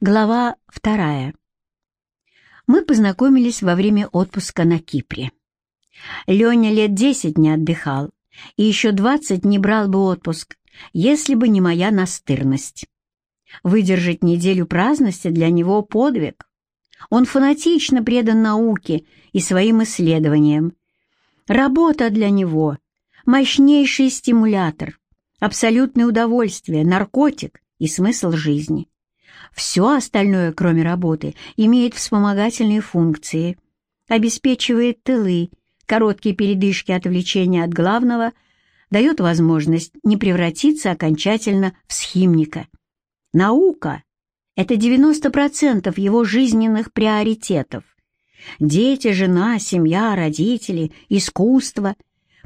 Глава вторая. Мы познакомились во время отпуска на Кипре. Леня лет десять не отдыхал, и еще двадцать не брал бы отпуск, если бы не моя настырность. Выдержать неделю праздности для него подвиг. Он фанатично предан науке и своим исследованиям. Работа для него — мощнейший стимулятор, абсолютное удовольствие, наркотик и смысл жизни. Все остальное, кроме работы, имеет вспомогательные функции, обеспечивает тылы, короткие передышки отвлечения от главного, дает возможность не превратиться окончательно в схимника. Наука — это 90% его жизненных приоритетов. Дети, жена, семья, родители, искусство,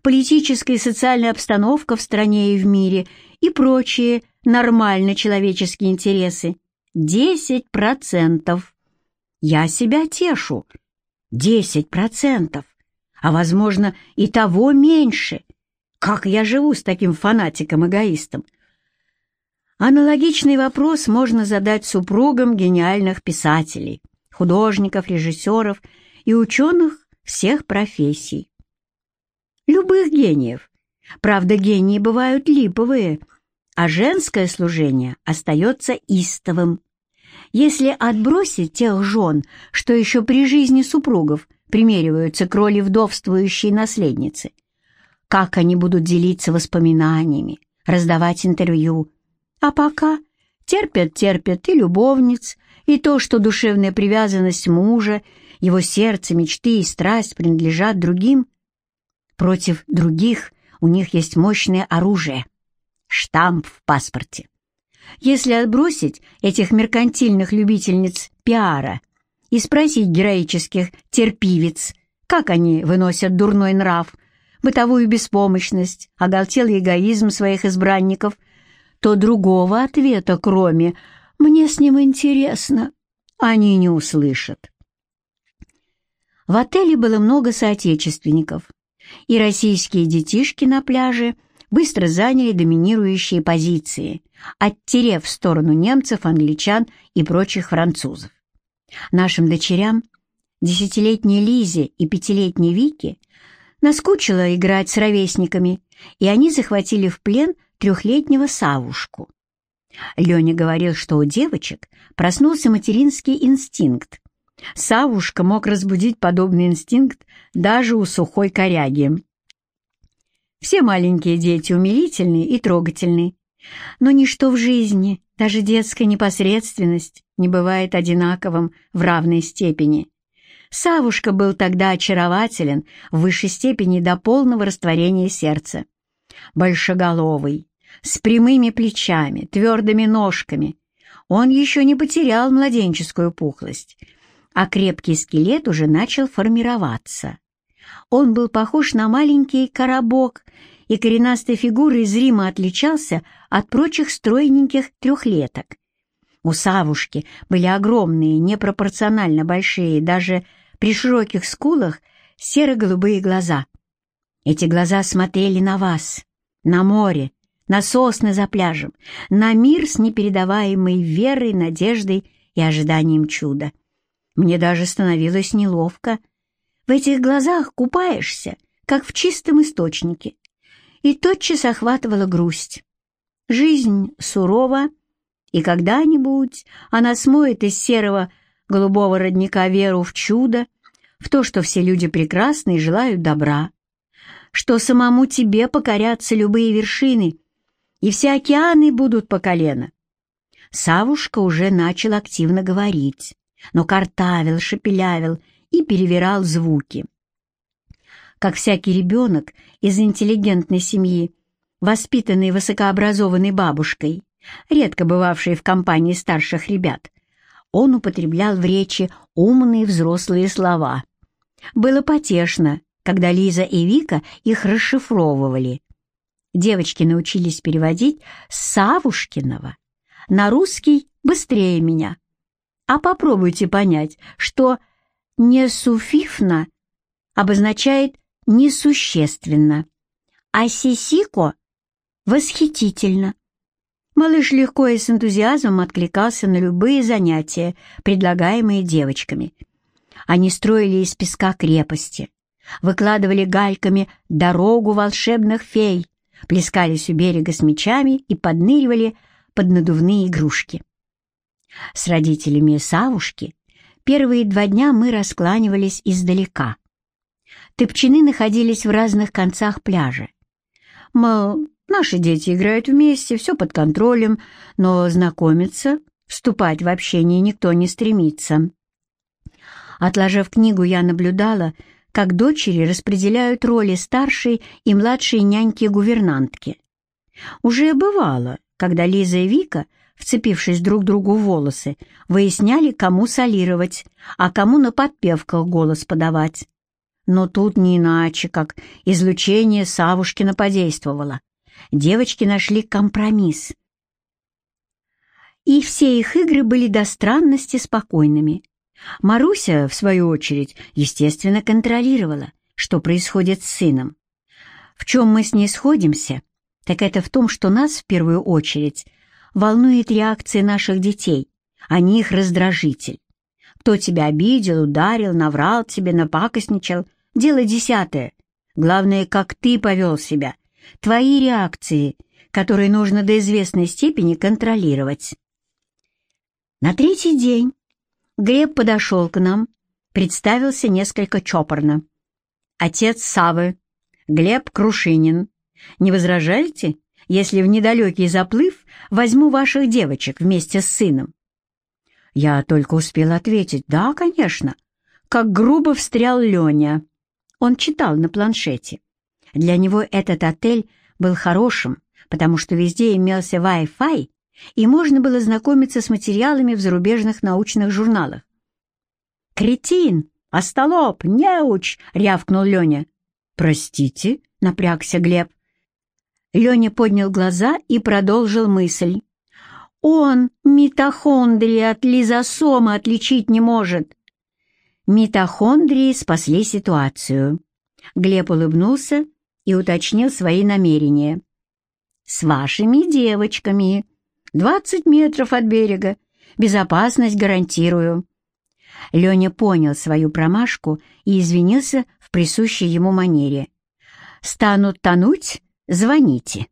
политическая и социальная обстановка в стране и в мире и прочие нормальные человеческие интересы Десять процентов. Я себя тешу. Десять процентов. А, возможно, и того меньше. Как я живу с таким фанатиком-эгоистом? Аналогичный вопрос можно задать супругам гениальных писателей, художников, режиссеров и ученых всех профессий. Любых гениев. Правда, гении бывают липовые, а женское служение остается истовым. Если отбросить тех жен, что еще при жизни супругов примериваются к роли вдовствующей наследницы, как они будут делиться воспоминаниями, раздавать интервью, а пока терпят-терпят и любовниц, и то, что душевная привязанность мужа, его сердце, мечты и страсть принадлежат другим. Против других у них есть мощное оружие — штамп в паспорте. Если отбросить этих меркантильных любительниц пиара и спросить героических терпивец, как они выносят дурной нрав, бытовую беспомощность, оголтелый эгоизм своих избранников, то другого ответа, кроме «мне с ним интересно», они не услышат. В отеле было много соотечественников, и российские детишки на пляже быстро заняли доминирующие позиции, оттерев в сторону немцев, англичан и прочих французов. Нашим дочерям, десятилетней Лизе и пятилетней Вике, наскучило играть с ровесниками, и они захватили в плен трехлетнего Савушку. Леня говорил, что у девочек проснулся материнский инстинкт. Савушка мог разбудить подобный инстинкт даже у сухой коряги. Все маленькие дети умилительны и трогательны, но ничто в жизни, даже детская непосредственность, не бывает одинаковым в равной степени. Савушка был тогда очарователен в высшей степени до полного растворения сердца. Большеголовый, с прямыми плечами, твердыми ножками. Он еще не потерял младенческую пухлость, а крепкий скелет уже начал формироваться. Он был похож на маленький коробок, и коренастой фигурой зримо отличался от прочих стройненьких трехлеток. У Савушки были огромные, непропорционально большие, даже при широких скулах, серо-голубые глаза. Эти глаза смотрели на вас, на море, на сосны за пляжем, на мир с непередаваемой верой, надеждой и ожиданием чуда. Мне даже становилось неловко. В этих глазах купаешься, как в чистом источнике, и тотчас охватывала грусть. Жизнь сурова, и когда-нибудь она смоет из серого голубого родника веру в чудо, в то, что все люди прекрасны и желают добра, что самому тебе покорятся любые вершины, и все океаны будут по колено. Савушка уже начал активно говорить, но картавил, шепелявил и перевирал звуки как всякий ребенок из интеллигентной семьи, воспитанный высокообразованной бабушкой, редко бывавшей в компании старших ребят, он употреблял в речи умные взрослые слова. Было потешно, когда Лиза и Вика их расшифровывали. Девочки научились переводить Савушкиного на русский быстрее меня. А попробуйте понять, что «несуфифно» обозначает несущественно, а сисико — восхитительно. Малыш легко и с энтузиазмом откликался на любые занятия, предлагаемые девочками. Они строили из песка крепости, выкладывали гальками дорогу волшебных фей, плескались у берега с мечами и подныривали под надувные игрушки. С родителями Савушки первые два дня мы раскланивались издалека. Топчины находились в разных концах пляжа. Мол, наши дети играют вместе, все под контролем, но знакомиться, вступать в общение никто не стремится. Отложив книгу, я наблюдала, как дочери распределяют роли старшей и младшей няньки-гувернантки. Уже бывало, когда Лиза и Вика, вцепившись друг другу в волосы, выясняли, кому солировать, а кому на подпевках голос подавать. Но тут не иначе, как излучение Савушкина подействовало. Девочки нашли компромисс. И все их игры были до странности спокойными. Маруся, в свою очередь, естественно, контролировала, что происходит с сыном. В чем мы с ней сходимся, так это в том, что нас, в первую очередь, волнует реакция наших детей, а не их раздражитель. Кто тебя обидел, ударил, наврал тебе, напакостничал, дело десятое. Главное, как ты повел себя, твои реакции, которые нужно до известной степени контролировать. На третий день Глеб подошел к нам, представился несколько чопорно. «Отец Савы, Глеб Крушинин. Не возражаете, если в недалекий заплыв возьму ваших девочек вместе с сыном?» Я только успел ответить «Да, конечно», как грубо встрял Леня. Он читал на планшете. Для него этот отель был хорошим, потому что везде имелся Wi-Fi и можно было знакомиться с материалами в зарубежных научных журналах. «Кретин! Остолоп! Неуч!» — рявкнул Леня. «Простите?» — напрягся Глеб. Леня поднял глаза и продолжил мысль. «Он митохондрии от лизосома отличить не может!» Митохондрии спасли ситуацию. Глеб улыбнулся и уточнил свои намерения. «С вашими девочками!» Двадцать метров от берега. Безопасность гарантирую». Леня понял свою промашку и извинился в присущей ему манере. «Станут тонуть? Звоните».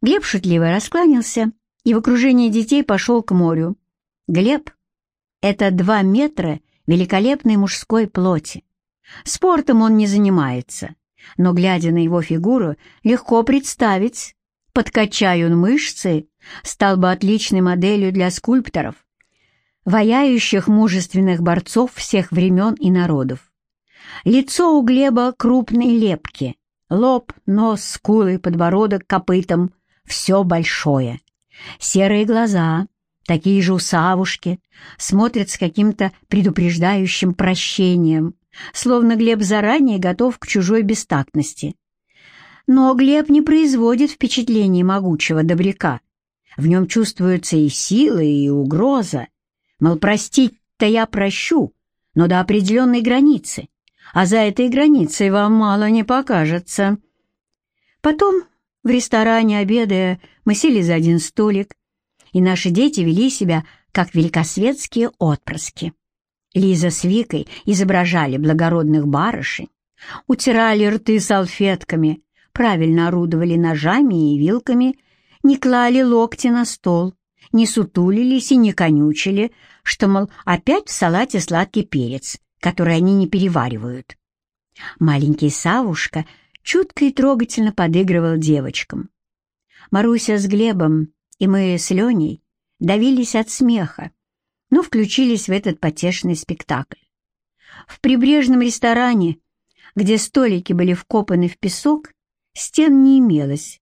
Глеб шутливо раскланялся и в окружении детей пошел к морю. Глеб — это два метра великолепной мужской плоти. Спортом он не занимается, но, глядя на его фигуру, легко представить, подкачай он мышцы, стал бы отличной моделью для скульпторов, ваяющих мужественных борцов всех времен и народов. Лицо у Глеба крупной лепки, лоб, нос, скулы, подбородок копытом — все большое. Серые глаза, такие же у Савушки, смотрят с каким-то предупреждающим прощением, словно Глеб заранее готов к чужой бестактности. Но Глеб не производит впечатления могучего добряка, в нем чувствуются и сила, и угроза. Мол, простить-то я прощу, но до определенной границы, а за этой границей вам мало не покажется. Потом, в ресторане обедая, мы сели за один столик, и наши дети вели себя как великосветские отпрыски. Лиза с Викой изображали благородных барышень, утирали рты салфетками, правильно орудовали ножами и вилками не клали локти на стол, не сутулились и не конючили, что, мол, опять в салате сладкий перец, который они не переваривают. Маленький Савушка чутко и трогательно подыгрывал девочкам. Маруся с Глебом и мы с Леней давились от смеха, но включились в этот потешный спектакль. В прибрежном ресторане, где столики были вкопаны в песок, стен не имелось,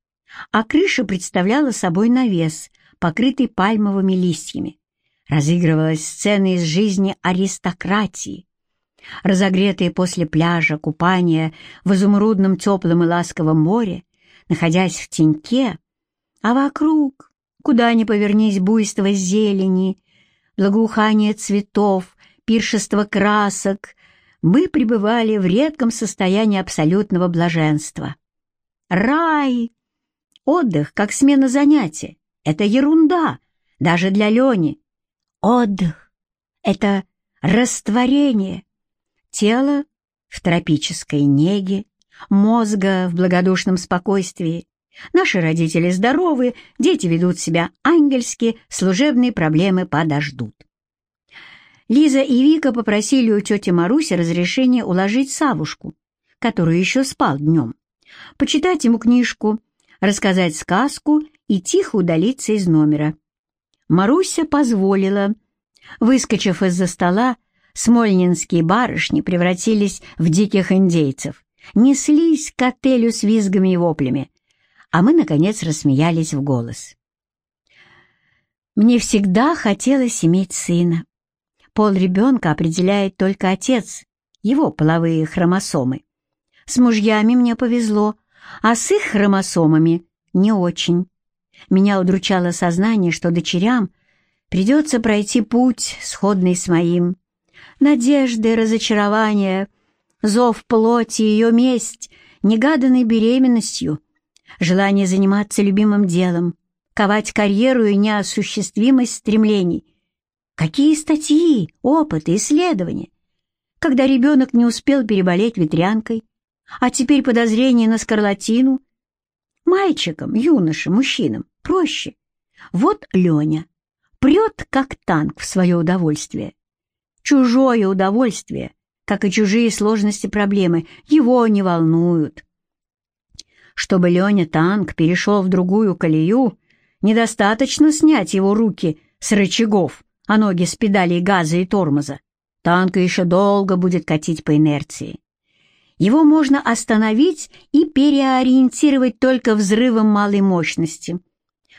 а крыша представляла собой навес, покрытый пальмовыми листьями. Разыгрывалась сцена из жизни аристократии. Разогретые после пляжа, купания в изумрудном теплом и ласковом море, находясь в теньке, а вокруг, куда ни повернись, буйство зелени, благоухание цветов, пиршество красок, мы пребывали в редком состоянии абсолютного блаженства. Рай! Отдых, как смена занятия, — это ерунда, даже для Лени. Отдых — это растворение. Тело в тропической неге, мозга в благодушном спокойствии. Наши родители здоровы, дети ведут себя ангельски, служебные проблемы подождут. Лиза и Вика попросили у тети Маруси разрешения уложить Савушку, который еще спал днем, почитать ему книжку, рассказать сказку и тихо удалиться из номера. Маруся позволила. Выскочив из-за стола, смольнинские барышни превратились в диких индейцев, неслись к отелю с визгами и воплями, а мы, наконец, рассмеялись в голос. Мне всегда хотелось иметь сына. Пол ребенка определяет только отец, его половые хромосомы. С мужьями мне повезло, а с их хромосомами не очень. Меня удручало сознание, что дочерям придется пройти путь, сходный с моим. Надежды, разочарования, зов плоти, ее месть, негаданной беременностью, желание заниматься любимым делом, ковать карьеру и неосуществимость стремлений. Какие статьи, опыты, исследования? Когда ребенок не успел переболеть ветрянкой, а теперь подозрение на скарлатину. Мальчикам, юношам, мужчинам проще. Вот Леня прет, как танк, в свое удовольствие. Чужое удовольствие, как и чужие сложности проблемы, его не волнуют. Чтобы Леня танк перешел в другую колею, недостаточно снять его руки с рычагов, а ноги с педалей газа и тормоза. Танк еще долго будет катить по инерции. Его можно остановить и переориентировать только взрывом малой мощности,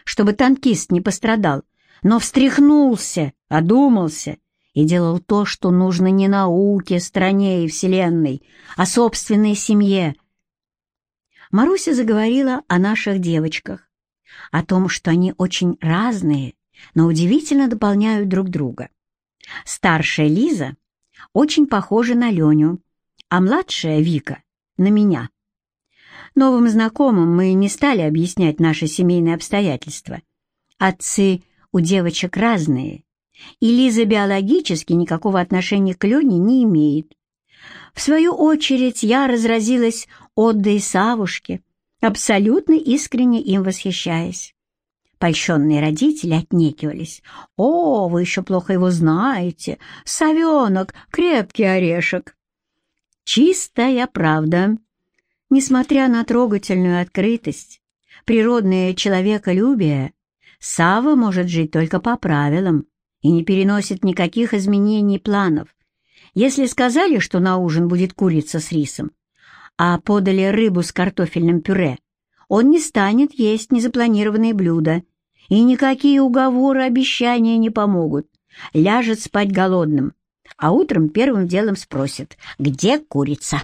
чтобы танкист не пострадал, но встряхнулся, одумался и делал то, что нужно не науке, стране и Вселенной, а собственной семье. Маруся заговорила о наших девочках, о том, что они очень разные, но удивительно дополняют друг друга. Старшая Лиза очень похожа на Леню, а младшая Вика — на меня. Новым знакомым мы не стали объяснять наши семейные обстоятельства. Отцы у девочек разные, и Лиза биологически никакого отношения к Лене не имеет. В свою очередь я разразилась Отдой Савушке, абсолютно искренне им восхищаясь. Польщенные родители отнекивались. «О, вы еще плохо его знаете! Совенок, крепкий орешек!» Чистая правда. Несмотря на трогательную открытость, природное человеколюбие, Сава может жить только по правилам и не переносит никаких изменений планов. Если сказали, что на ужин будет курица с рисом, а подали рыбу с картофельным пюре, он не станет есть незапланированные блюда, и никакие уговоры, обещания не помогут. Ляжет спать голодным, а утром первым делом спросит, где курица.